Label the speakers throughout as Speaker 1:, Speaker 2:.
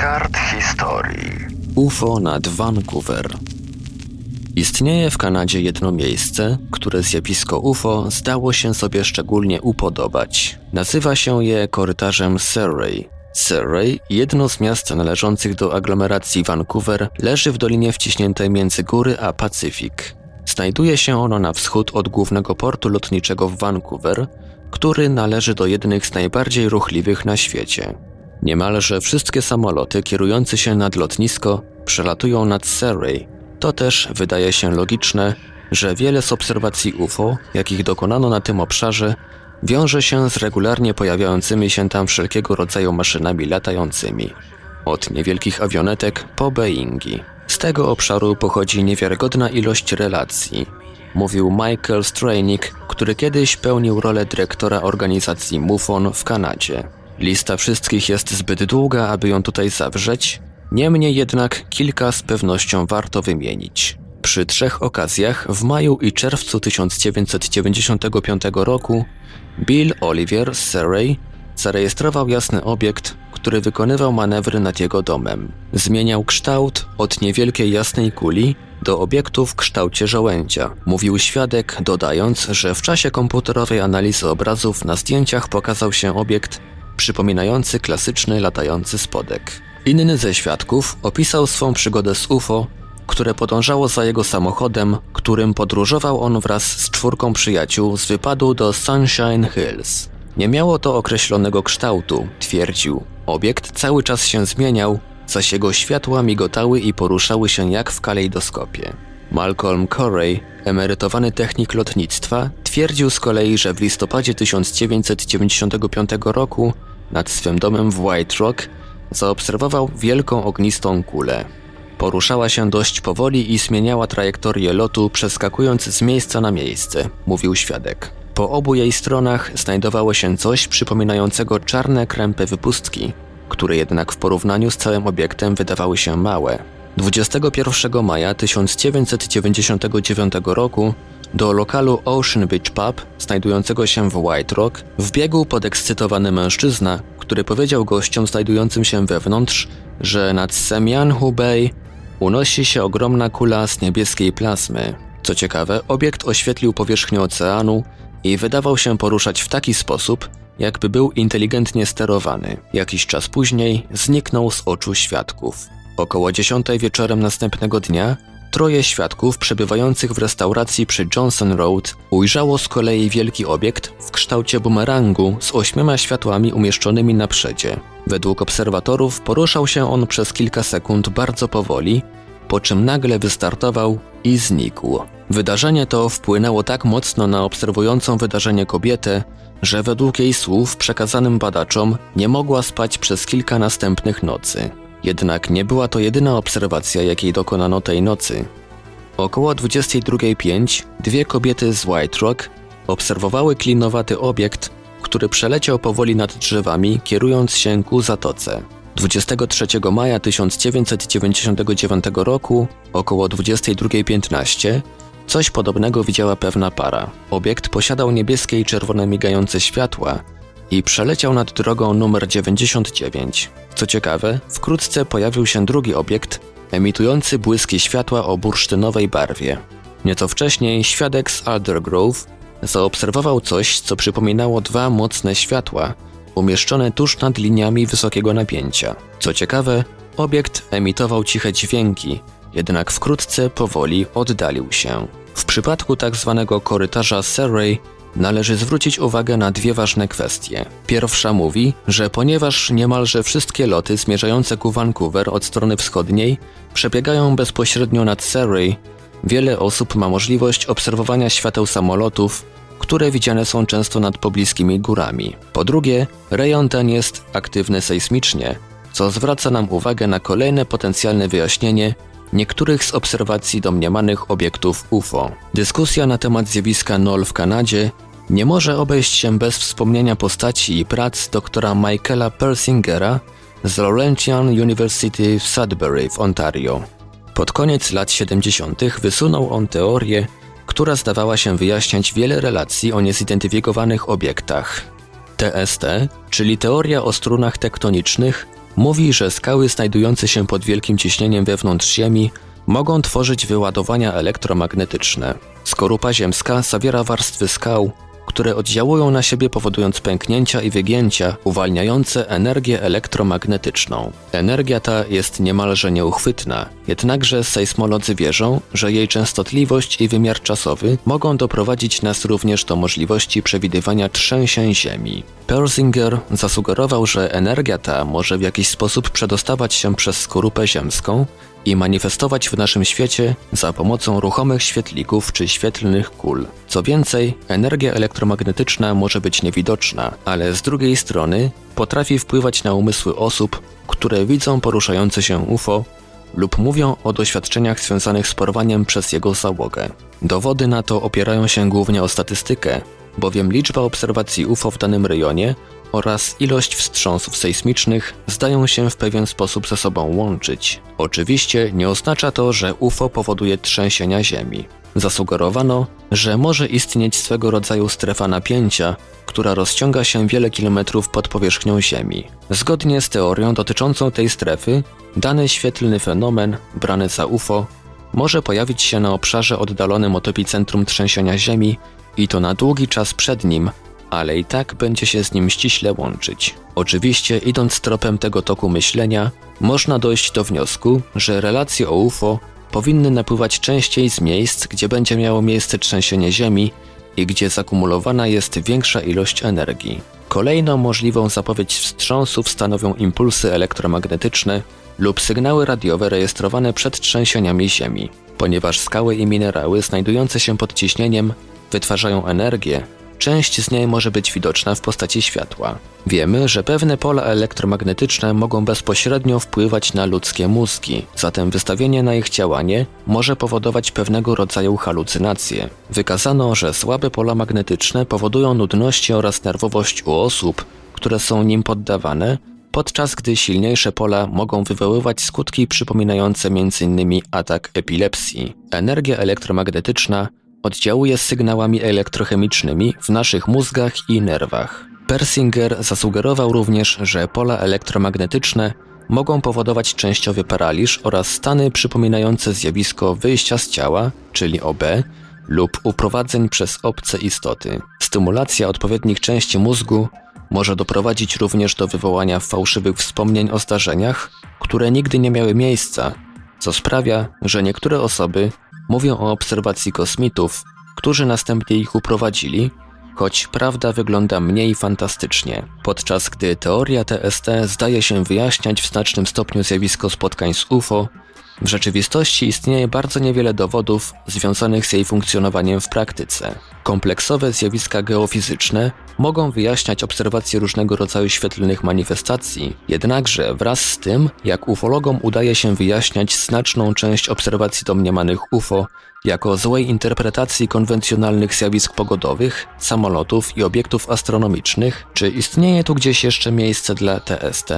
Speaker 1: kart historii.
Speaker 2: UFO nad Vancouver. Istnieje w Kanadzie jedno miejsce, które zjawisko UFO zdało się sobie szczególnie upodobać. Nazywa się je korytarzem Surrey. Surrey, jedno z miast należących do aglomeracji Vancouver, leży w dolinie wciśniętej między góry a Pacyfik. Znajduje się ono na wschód od głównego portu lotniczego w Vancouver, który należy do jednych z najbardziej ruchliwych na świecie. Niemalże wszystkie samoloty kierujące się nad lotnisko przelatują nad Surrey. To też wydaje się logiczne, że wiele z obserwacji UFO, jakich dokonano na tym obszarze, wiąże się z regularnie pojawiającymi się tam wszelkiego rodzaju maszynami latającymi. Od niewielkich awionetek po Boeingi. Z tego obszaru pochodzi niewiarygodna ilość relacji, mówił Michael Strainik, który kiedyś pełnił rolę dyrektora organizacji MUFON w Kanadzie. Lista wszystkich jest zbyt długa, aby ją tutaj zawrzeć, niemniej jednak kilka z pewnością warto wymienić. Przy trzech okazjach w maju i czerwcu 1995 roku Bill Oliver z Surrey zarejestrował jasny obiekt, który wykonywał manewry nad jego domem. Zmieniał kształt od niewielkiej jasnej kuli do obiektu w kształcie żołędzia, mówił świadek, dodając, że w czasie komputerowej analizy obrazów na zdjęciach pokazał się obiekt przypominający klasyczny latający spodek. Inny ze świadków opisał swą przygodę z UFO, które podążało za jego samochodem, którym podróżował on wraz z czwórką przyjaciół z wypadu do Sunshine Hills. Nie miało to określonego kształtu, twierdził. Obiekt cały czas się zmieniał, zaś jego światła migotały i poruszały się jak w kalejdoskopie. Malcolm Corey, emerytowany technik lotnictwa, twierdził z kolei, że w listopadzie 1995 roku nad swym domem w White Rock zaobserwował wielką ognistą kulę. Poruszała się dość powoli i zmieniała trajektorię lotu, przeskakując z miejsca na miejsce, mówił świadek. Po obu jej stronach znajdowało się coś przypominającego czarne krępy wypustki, które jednak w porównaniu z całym obiektem wydawały się małe. 21 maja 1999 roku do lokalu Ocean Beach Pub, znajdującego się w White Rock, wbiegł podekscytowany mężczyzna, który powiedział gościom znajdującym się wewnątrz, że nad Semianhu Bay unosi się ogromna kula z niebieskiej plazmy. Co ciekawe, obiekt oświetlił powierzchnię oceanu i wydawał się poruszać w taki sposób, jakby był inteligentnie sterowany. Jakiś czas później zniknął z oczu świadków. Około 10 wieczorem następnego dnia troje świadków przebywających w restauracji przy Johnson Road ujrzało z kolei wielki obiekt w kształcie bumerangu z ośmioma światłami umieszczonymi na przedzie. Według obserwatorów poruszał się on przez kilka sekund bardzo powoli, po czym nagle wystartował i znikł. Wydarzenie to wpłynęło tak mocno na obserwującą wydarzenie kobietę, że według jej słów przekazanym badaczom nie mogła spać przez kilka następnych nocy. Jednak nie była to jedyna obserwacja, jakiej dokonano tej nocy. Około 22.05 dwie kobiety z White Rock obserwowały klinowaty obiekt, który przeleciał powoli nad drzewami, kierując się ku zatoce. 23 maja 1999 roku, około 22.15, coś podobnego widziała pewna para. Obiekt posiadał niebieskie i czerwone migające światła i przeleciał nad drogą numer 99. Co ciekawe, wkrótce pojawił się drugi obiekt, emitujący błyski światła o bursztynowej barwie. Nieco wcześniej świadek z Aldergrove zaobserwował coś, co przypominało dwa mocne światła, umieszczone tuż nad liniami wysokiego napięcia. Co ciekawe, obiekt emitował ciche dźwięki, jednak wkrótce powoli oddalił się. W przypadku tzw. Tak korytarza Surrey należy zwrócić uwagę na dwie ważne kwestie. Pierwsza mówi, że ponieważ niemalże wszystkie loty zmierzające ku Vancouver od strony wschodniej przebiegają bezpośrednio nad Surrey, wiele osób ma możliwość obserwowania świateł samolotów, które widziane są często nad pobliskimi górami. Po drugie, rejon ten jest aktywny sejsmicznie, co zwraca nam uwagę na kolejne potencjalne wyjaśnienie niektórych z obserwacji domniemanych obiektów UFO. Dyskusja na temat zjawiska NOL w Kanadzie nie może obejść się bez wspomnienia postaci i prac doktora Michaela Persingera z Laurentian University w Sudbury w Ontario. Pod koniec lat 70. wysunął on teorię, która zdawała się wyjaśniać wiele relacji o niezidentyfikowanych obiektach. TST, czyli teoria o strunach tektonicznych, mówi, że skały znajdujące się pod wielkim ciśnieniem wewnątrz Ziemi mogą tworzyć wyładowania elektromagnetyczne. Skorupa ziemska zawiera warstwy skał, które oddziałują na siebie powodując pęknięcia i wygięcia uwalniające energię elektromagnetyczną. Energia ta jest niemalże nieuchwytna, jednakże sejsmolodzy wierzą, że jej częstotliwość i wymiar czasowy mogą doprowadzić nas również do możliwości przewidywania trzęsień Ziemi. Persinger zasugerował, że energia ta może w jakiś sposób przedostawać się przez skorupę ziemską i manifestować w naszym świecie za pomocą ruchomych świetlików czy świetlnych kul. Co więcej, energia elektromagnetyczna może być niewidoczna, ale z drugiej strony potrafi wpływać na umysły osób, które widzą poruszające się UFO lub mówią o doświadczeniach związanych z porwaniem przez jego załogę. Dowody na to opierają się głównie o statystykę, bowiem liczba obserwacji UFO w danym rejonie oraz ilość wstrząsów sejsmicznych zdają się w pewien sposób ze sobą łączyć. Oczywiście nie oznacza to, że UFO powoduje trzęsienia Ziemi. Zasugerowano, że może istnieć swego rodzaju strefa napięcia, która rozciąga się wiele kilometrów pod powierzchnią Ziemi. Zgodnie z teorią dotyczącą tej strefy, dany świetlny fenomen, brany za UFO, może pojawić się na obszarze oddalonym od epicentrum trzęsienia Ziemi i to na długi czas przed nim, ale i tak będzie się z nim ściśle łączyć. Oczywiście, idąc tropem tego toku myślenia, można dojść do wniosku, że relacje o UFO powinny napływać częściej z miejsc, gdzie będzie miało miejsce trzęsienie Ziemi i gdzie zakumulowana jest większa ilość energii. Kolejną możliwą zapowiedź wstrząsów stanowią impulsy elektromagnetyczne lub sygnały radiowe rejestrowane przed trzęsieniami Ziemi. Ponieważ skały i minerały znajdujące się pod ciśnieniem wytwarzają energię, Część z niej może być widoczna w postaci światła. Wiemy, że pewne pola elektromagnetyczne mogą bezpośrednio wpływać na ludzkie mózgi, zatem wystawienie na ich działanie może powodować pewnego rodzaju halucynacje. Wykazano, że słabe pola magnetyczne powodują nudności oraz nerwowość u osób, które są nim poddawane, podczas gdy silniejsze pola mogą wywoływać skutki przypominające m.in. atak epilepsji. Energia elektromagnetyczna oddziałuje sygnałami elektrochemicznymi w naszych mózgach i nerwach. Persinger zasugerował również, że pola elektromagnetyczne mogą powodować częściowy paraliż oraz stany przypominające zjawisko wyjścia z ciała, czyli OB, lub uprowadzeń przez obce istoty. Stymulacja odpowiednich części mózgu może doprowadzić również do wywołania fałszywych wspomnień o zdarzeniach, które nigdy nie miały miejsca, co sprawia, że niektóre osoby Mówią o obserwacji kosmitów, którzy następnie ich uprowadzili, choć prawda wygląda mniej fantastycznie, podczas gdy teoria TST zdaje się wyjaśniać w znacznym stopniu zjawisko spotkań z UFO, w rzeczywistości istnieje bardzo niewiele dowodów związanych z jej funkcjonowaniem w praktyce. Kompleksowe zjawiska geofizyczne mogą wyjaśniać obserwacje różnego rodzaju świetlnych manifestacji, jednakże wraz z tym, jak ufologom udaje się wyjaśniać znaczną część obserwacji domniemanych UFO jako złej interpretacji konwencjonalnych zjawisk pogodowych, samolotów i obiektów astronomicznych, czy istnieje tu gdzieś jeszcze miejsce dla TST?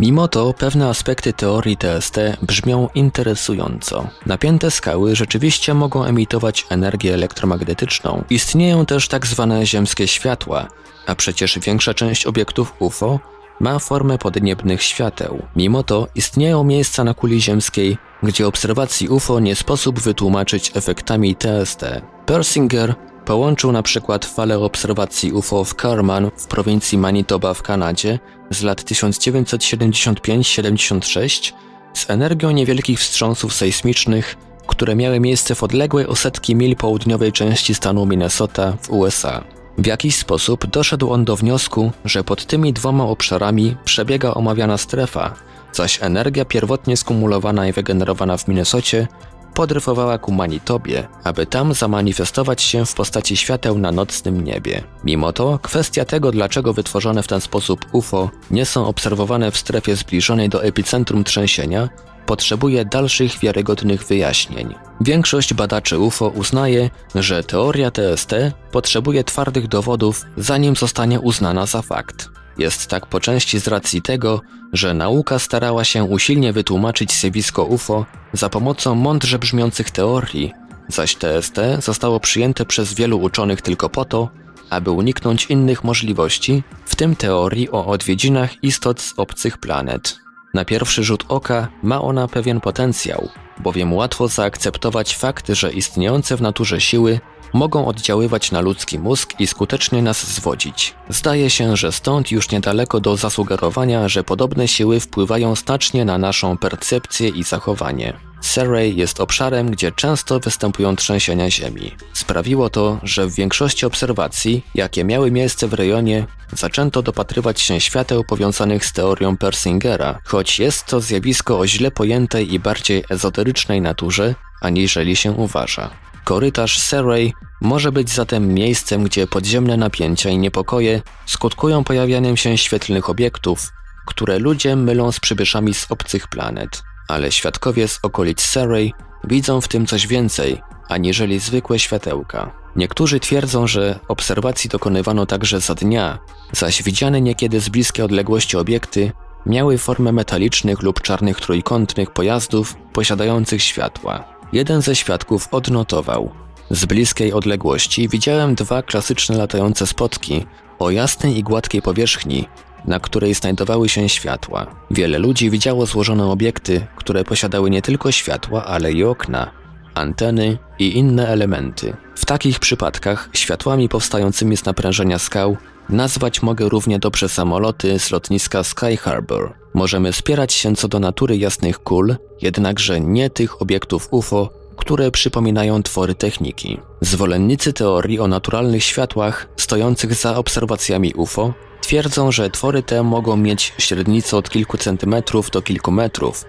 Speaker 2: Mimo to pewne aspekty teorii TST brzmią interesująco. Napięte skały rzeczywiście mogą emitować energię elektromagnetyczną. Istnieją też tak zwane ziemskie światła, a przecież większa część obiektów UFO ma formę podniebnych świateł. Mimo to istnieją miejsca na kuli ziemskiej, gdzie obserwacji UFO nie sposób wytłumaczyć efektami TST. Persinger Połączył na przykład falę obserwacji UFO w Carman w prowincji Manitoba w Kanadzie z lat 1975-76 z energią niewielkich wstrząsów sejsmicznych, które miały miejsce w odległej o setki mil południowej części stanu Minnesota w USA. W jakiś sposób doszedł on do wniosku, że pod tymi dwoma obszarami przebiega omawiana strefa, zaś energia pierwotnie skumulowana i wygenerowana w Minnesocie podryfowała ku Manitobie, aby tam zamanifestować się w postaci świateł na nocnym niebie. Mimo to, kwestia tego, dlaczego wytworzone w ten sposób UFO nie są obserwowane w strefie zbliżonej do epicentrum trzęsienia, potrzebuje dalszych wiarygodnych wyjaśnień. Większość badaczy UFO uznaje, że teoria TST potrzebuje twardych dowodów, zanim zostanie uznana za fakt. Jest tak po części z racji tego, że nauka starała się usilnie wytłumaczyć zjawisko UFO za pomocą mądrze brzmiących teorii, zaś TST zostało przyjęte przez wielu uczonych tylko po to, aby uniknąć innych możliwości, w tym teorii o odwiedzinach istot z obcych planet. Na pierwszy rzut oka ma ona pewien potencjał, bowiem łatwo zaakceptować fakt, że istniejące w naturze siły mogą oddziaływać na ludzki mózg i skutecznie nas zwodzić. Zdaje się, że stąd już niedaleko do zasugerowania, że podobne siły wpływają znacznie na naszą percepcję i zachowanie. Surrey jest obszarem, gdzie często występują trzęsienia ziemi. Sprawiło to, że w większości obserwacji, jakie miały miejsce w rejonie, zaczęto dopatrywać się świateł powiązanych z teorią Persingera, choć jest to zjawisko o źle pojętej i bardziej ezoterycznej naturze, aniżeli się uważa. Korytarz Surrey może być zatem miejscem, gdzie podziemne napięcia i niepokoje skutkują pojawianiem się świetlnych obiektów, które ludzie mylą z przybyszami z obcych planet. Ale świadkowie z okolic Surrey widzą w tym coś więcej, aniżeli zwykłe światełka. Niektórzy twierdzą, że obserwacji dokonywano także za dnia, zaś widziane niekiedy z bliskiej odległości obiekty miały formę metalicznych lub czarnych trójkątnych pojazdów posiadających światła. Jeden ze świadków odnotował. Z bliskiej odległości widziałem dwa klasyczne latające spotki o jasnej i gładkiej powierzchni, na której znajdowały się światła. Wiele ludzi widziało złożone obiekty, które posiadały nie tylko światła, ale i okna, anteny i inne elementy. W takich przypadkach światłami powstającymi z naprężenia skał nazwać mogę równie dobrze samoloty z lotniska Sky Harbor. Możemy spierać się co do natury jasnych kul, jednakże nie tych obiektów UFO, które przypominają twory techniki. Zwolennicy teorii o naturalnych światłach stojących za obserwacjami UFO twierdzą, że twory te mogą mieć średnicę od kilku centymetrów do kilku metrów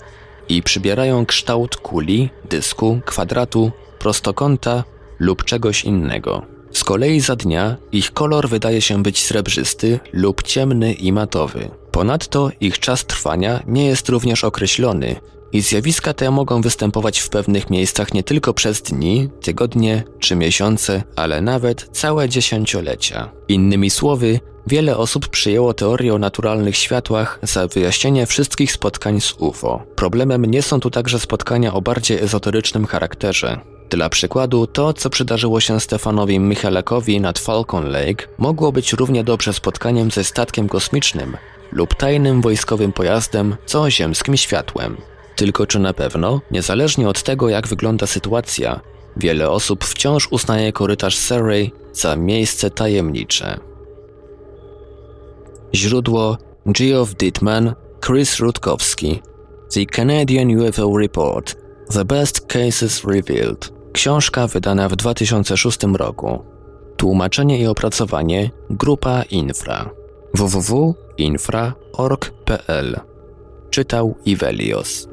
Speaker 2: i przybierają kształt kuli, dysku, kwadratu, prostokąta lub czegoś innego. Z kolei za dnia ich kolor wydaje się być srebrzysty lub ciemny i matowy. Ponadto ich czas trwania nie jest również określony i zjawiska te mogą występować w pewnych miejscach nie tylko przez dni, tygodnie czy miesiące, ale nawet całe dziesięciolecia. Innymi słowy, wiele osób przyjęło teorię o naturalnych światłach za wyjaśnienie wszystkich spotkań z UFO. Problemem nie są tu także spotkania o bardziej ezoterycznym charakterze. Dla przykładu, to co przydarzyło się Stefanowi Michalakowi nad Falcon Lake mogło być równie dobrze spotkaniem ze statkiem kosmicznym lub tajnym wojskowym pojazdem, co ziemskim światłem. Tylko czy na pewno, niezależnie od tego jak wygląda sytuacja, wiele osób wciąż uznaje korytarz Surrey za miejsce tajemnicze. Źródło Geoff Dittman, Chris Rutkowski The Canadian UFO Report The Best Cases Revealed Książka wydana w 2006 roku. Tłumaczenie i opracowanie Grupa Infra. Www.infra.org.pl Czytał Ivelios